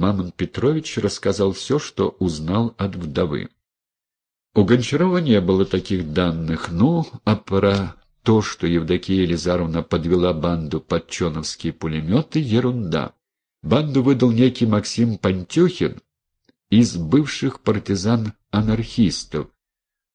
Мамон Петрович рассказал все, что узнал от вдовы. У Гончарова не было таких данных, ну, а про то, что Евдокия Елизаровна подвела банду под чоновские пулеметы, ерунда. Банду выдал некий Максим Пантюхин из бывших партизан-анархистов,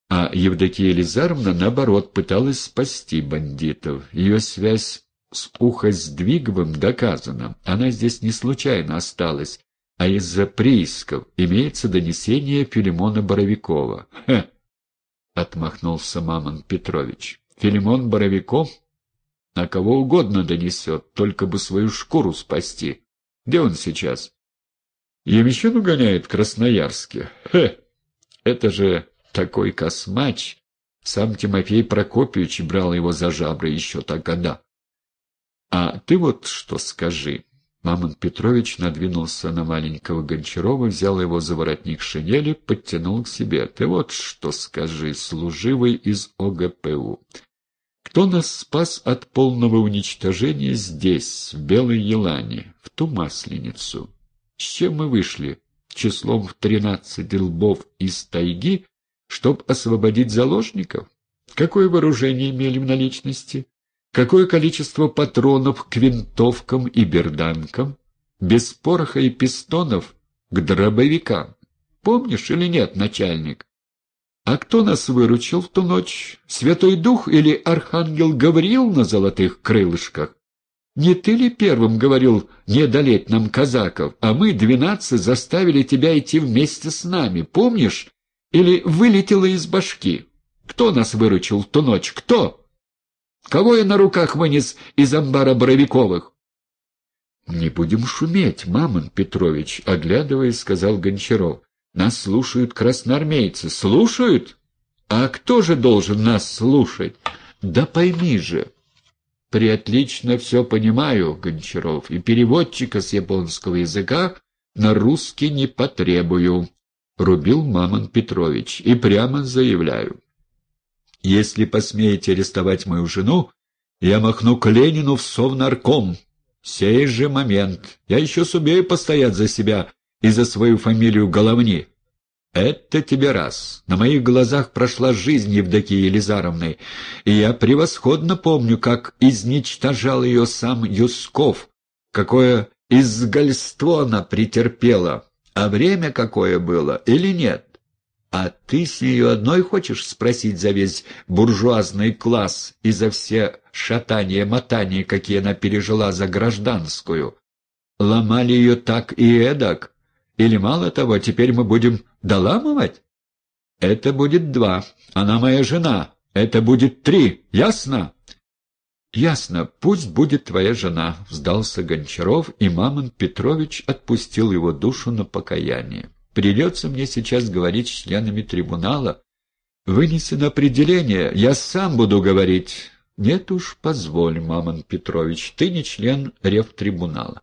а Евдокия Елизаровна, наоборот, пыталась спасти бандитов. Ее связь с Ухоздвиговым доказана. Она здесь не случайно осталась, а из-за приисков имеется донесение Филимона Боровикова. «Хе!» — отмахнулся Мамон Петрович. «Филимон Боровиков на кого угодно донесет, только бы свою шкуру спасти. Где он сейчас?» «Емещину гоняет в Красноярске. Хе! Это же такой космач! Сам Тимофей Прокопьевич брал его за жабры еще тогда. А ты вот что скажи». Мамон Петрович надвинулся на маленького Гончарова, взял его за воротник шинели, подтянул к себе. «Ты вот что скажи, служивый из ОГПУ. Кто нас спас от полного уничтожения здесь, в Белой Елане, в ту масленицу? С чем мы вышли? Числом в тринадцать лбов из тайги, чтоб освободить заложников? Какое вооружение имели в наличности?» Какое количество патронов к винтовкам и берданкам? Без пороха и пистонов к дробовикам. Помнишь или нет, начальник? А кто нас выручил в ту ночь? Святой Дух или Архангел Гавриил на золотых крылышках? Не ты ли первым говорил не одолеть нам казаков, а мы, двенадцать, заставили тебя идти вместе с нами, помнишь? Или вылетело из башки? Кто нас выручил в ту ночь? Кто?» Кого я на руках вынес из амбара Боровиковых? — Не будем шуметь, Мамон Петрович, — оглядываясь, сказал Гончаров. — Нас слушают красноармейцы. — Слушают? А кто же должен нас слушать? Да пойми же. — Приотлично все понимаю, Гончаров, и переводчика с японского языка на русский не потребую, — рубил Мамон Петрович, — и прямо заявляю. Если посмеете арестовать мою жену, я махну к Ленину в совнарком. Сей же момент. Я еще сумею постоять за себя и за свою фамилию Головни. Это тебе раз. На моих глазах прошла жизнь Евдокии Елизаровны, и я превосходно помню, как изничтожал ее сам Юсков, какое изгольство она претерпела, а время какое было или нет. А ты с нее одной хочешь спросить за весь буржуазный класс и за все шатания-мотания, какие она пережила за гражданскую? Ломали ее так и эдак? Или мало того, теперь мы будем доламывать? Это будет два. Она моя жена. Это будет три. Ясно? Ясно. Пусть будет твоя жена, — сдался Гончаров, и Мамон Петрович отпустил его душу на покаяние. Придется мне сейчас говорить с членами трибунала. Вынесено определение, я сам буду говорить. Нет уж, позволь, Мамон Петрович, ты не член ревтрибунала.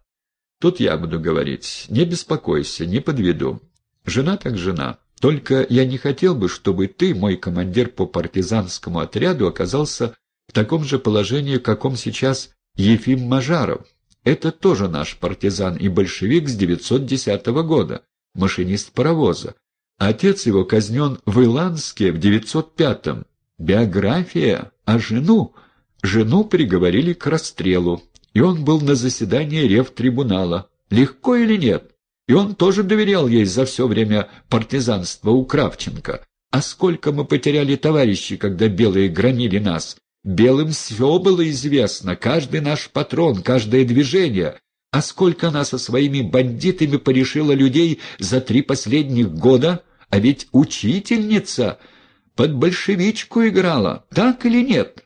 Тут я буду говорить. Не беспокойся, не подведу. Жена так жена. Только я не хотел бы, чтобы ты, мой командир по партизанскому отряду, оказался в таком же положении, каком сейчас Ефим Мажаров. Это тоже наш партизан и большевик с 910 года машинист паровоза. Отец его казнен в Иланске в 905-м. Биография, а жену? Жену приговорили к расстрелу, и он был на заседании ревтрибунала. Легко или нет? И он тоже доверял ей за все время партизанства у Кравченко. А сколько мы потеряли товарищей, когда белые громили нас? Белым все было известно, каждый наш патрон, каждое движение. А сколько она со своими бандитами порешила людей за три последних года? А ведь учительница под большевичку играла, так или нет?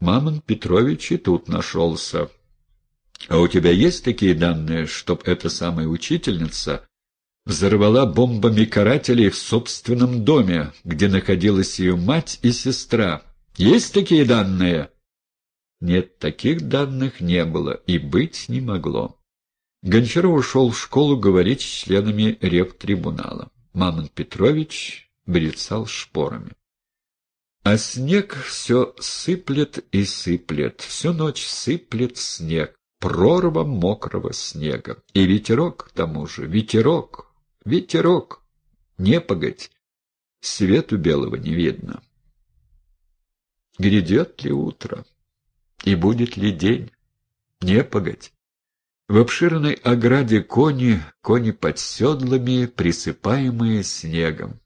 Мамон Петрович и тут нашелся. А у тебя есть такие данные, чтоб эта самая учительница взорвала бомбами карателей в собственном доме, где находилась ее мать и сестра? Есть такие данные? Нет, таких данных не было и быть не могло. Гончаров ушел в школу говорить с членами ревтрибунала. Мамон Петрович брецал шпорами. А снег все сыплет и сыплет, всю ночь сыплет снег. прорва мокрого снега. И ветерок к тому же, ветерок, ветерок, не погодь, свету белого не видно. Грядет ли утро? И будет ли день? Не погодь. В обширной ограде кони, кони под седлами, присыпаемые снегом.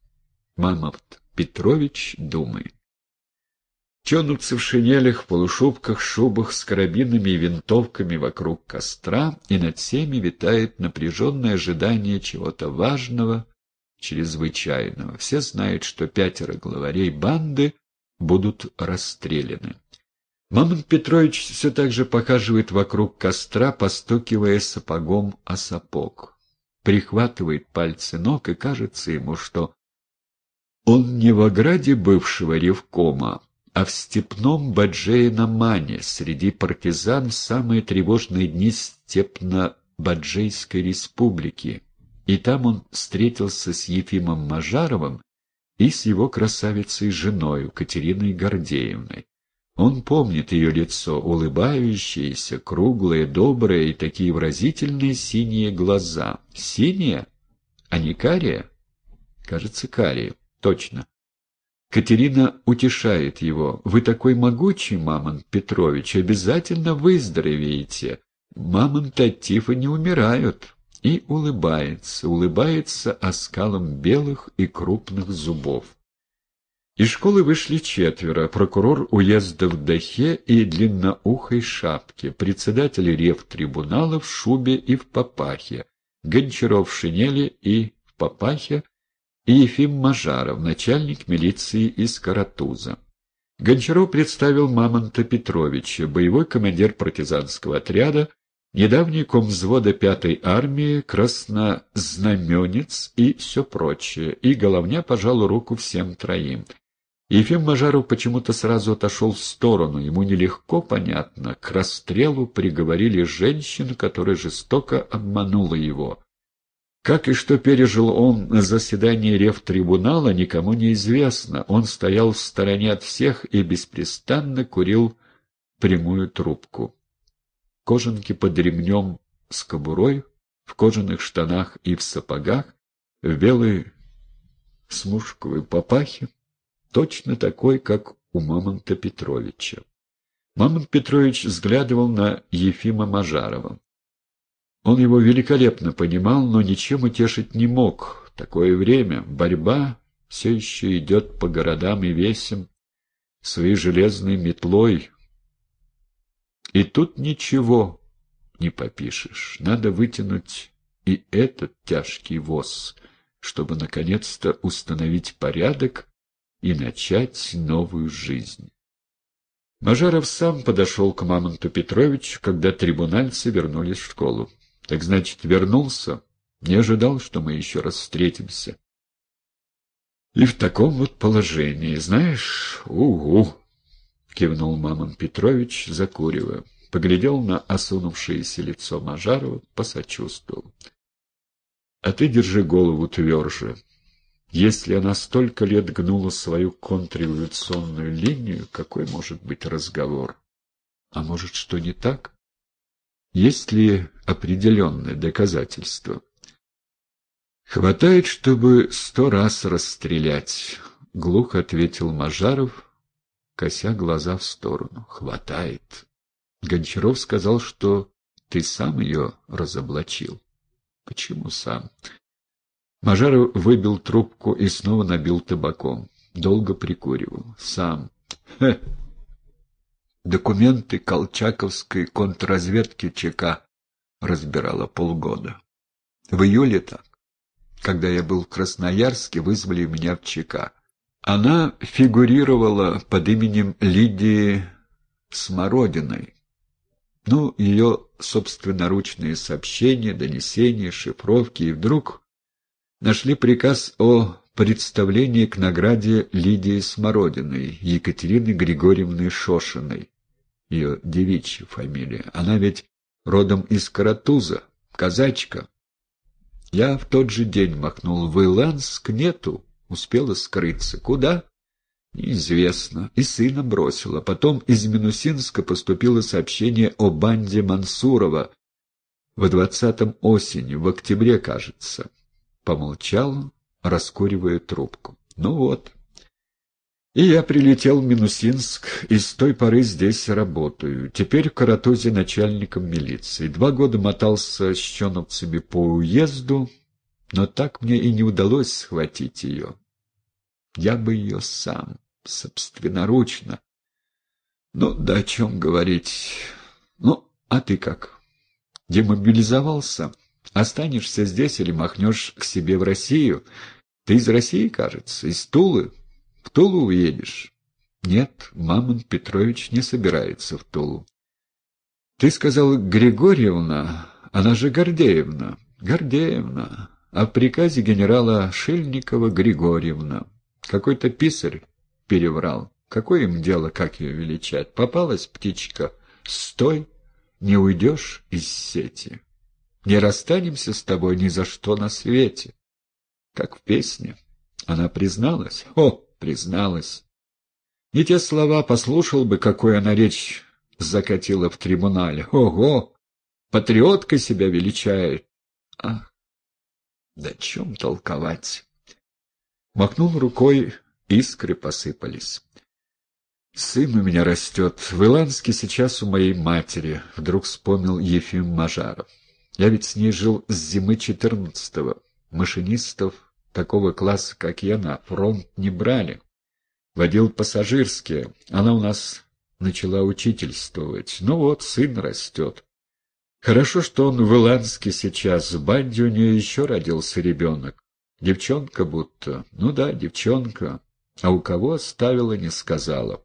Мамонт Петрович думает. Тянутся в шинелях, полушубках, шубах с карабинами и винтовками вокруг костра, и над всеми витает напряженное ожидание чего-то важного, чрезвычайного. Все знают, что пятеро главарей банды будут расстреляны. Мамонт Петрович все так же похаживает вокруг костра, постукивая сапогом о сапог. Прихватывает пальцы ног, и кажется ему, что он не в ограде бывшего ревкома, а в степном Баджея-Намане среди партизан в самые тревожные дни Степно-Баджейской республики, и там он встретился с Ефимом Мажаровым и с его красавицей женой Катериной Гордеевной. Он помнит ее лицо, улыбающееся, круглое, доброе и такие выразительные синие глаза. Синие? А не карие? Кажется, карие. Точно. Катерина утешает его. «Вы такой могучий, Мамонт Петрович, обязательно выздоровеете. Мамонты от тифа не умирают». И улыбается, улыбается оскалом белых и крупных зубов. Из школы вышли четверо. Прокурор уезда в Дахе и длинноухой шапке, председатель рев-трибунала в шубе и в папахе, Гончаров в шинели и в папахе, и Ефим Мажаров, начальник милиции из Каратуза. Гончаров представил Мамонта Петровича, боевой командир партизанского отряда, недавний комвзвода пятой армии, краснознаменец и все прочее, и головня пожал руку всем троим. Ефим Мажаров почему-то сразу отошел в сторону, ему нелегко, понятно, к расстрелу приговорили женщину, которая жестоко обманула его. Как и что пережил он на заседании рефтрибунала, никому не известно. Он стоял в стороне от всех и беспрестанно курил прямую трубку. Кожанки под ремнем с кобурой, в кожаных штанах и в сапогах, в белой смушковой папахе, точно такой, как у Мамонта Петровича. Мамонт Петрович взглядывал на Ефима Мажарова. Он его великолепно понимал, но ничем утешить не мог. Такое время, борьба все еще идет по городам и весям своей железной метлой. И тут ничего не попишешь. Надо вытянуть и этот тяжкий воз, чтобы наконец-то установить порядок и начать новую жизнь. Мажаров сам подошел к Мамонту Петровичу, когда трибунальцы вернулись в школу. Так значит, вернулся? Не ожидал, что мы еще раз встретимся. И в таком вот положении, знаешь, угу, кивнул Мамон Петрович, закуривая. Поглядел на осунувшееся лицо Мажарова, посочувствовал. А ты держи голову тверже. Если она столько лет гнула свою контрреволюционную линию, какой может быть разговор? А может, что не так? Есть ли определенные доказательства? «Хватает, чтобы сто раз расстрелять», — глухо ответил Мажаров, кося глаза в сторону. «Хватает». Гончаров сказал, что ты сам ее разоблачил. «Почему сам?» Мажаров выбил трубку и снова набил табаком. Долго прикуривал. «Сам». Хе Документы колчаковской контрразведки ЧК разбирала полгода. В июле так, когда я был в Красноярске, вызвали меня в ЧК. Она фигурировала под именем Лидии Смородиной. Ну, ее собственноручные сообщения, донесения, шифровки, и вдруг нашли приказ о представлении к награде Лидии Смородиной, Екатерины Григорьевны Шошиной ее девичья фамилия. Она ведь родом из Каратуза, казачка. Я в тот же день махнул в Иланск, нету, успела скрыться. Куда? Неизвестно. И сына бросила. Потом из Минусинска поступило сообщение о банде Мансурова. В двадцатом осени, в октябре, кажется. Помолчал, раскуривая трубку. Ну вот. И я прилетел в Минусинск, и с той поры здесь работаю. Теперь в Каратузе начальником милиции. Два года мотался с чоновцами по уезду, но так мне и не удалось схватить ее. Я бы ее сам, собственноручно. Ну, да о чем говорить. Ну, а ты как? Демобилизовался? Останешься здесь или махнешь к себе в Россию? Ты из России, кажется, из Тулы? В Тулу уедешь? Нет, Мамон Петрович не собирается в Тулу. Ты сказал Григорьевна, она же Гордеевна. Гордеевна. А приказе генерала Шильникова Григорьевна. Какой-то писарь переврал. Какое им дело, как ее величать? Попалась птичка. Стой, не уйдешь из сети. Не расстанемся с тобой ни за что на свете. Как в песне. Она призналась? О, призналась. Не те слова послушал бы, какой она речь закатила в трибунале. Ого! Патриотка себя величает. Ах, да чем толковать? Махнул рукой, искры посыпались. «Сын у меня растет. В Иланске сейчас у моей матери», — вдруг вспомнил Ефим Мажаров. «Я ведь с ней жил с зимы четырнадцатого. Машинистов такого класса, как я, на фронт не брали. Водил пассажирские. Она у нас начала учительствовать. Ну вот, сын растет. Хорошо, что он в Иланске сейчас. В банде у нее еще родился ребенок. Девчонка будто. Ну да, девчонка. А у кого оставила, не сказала.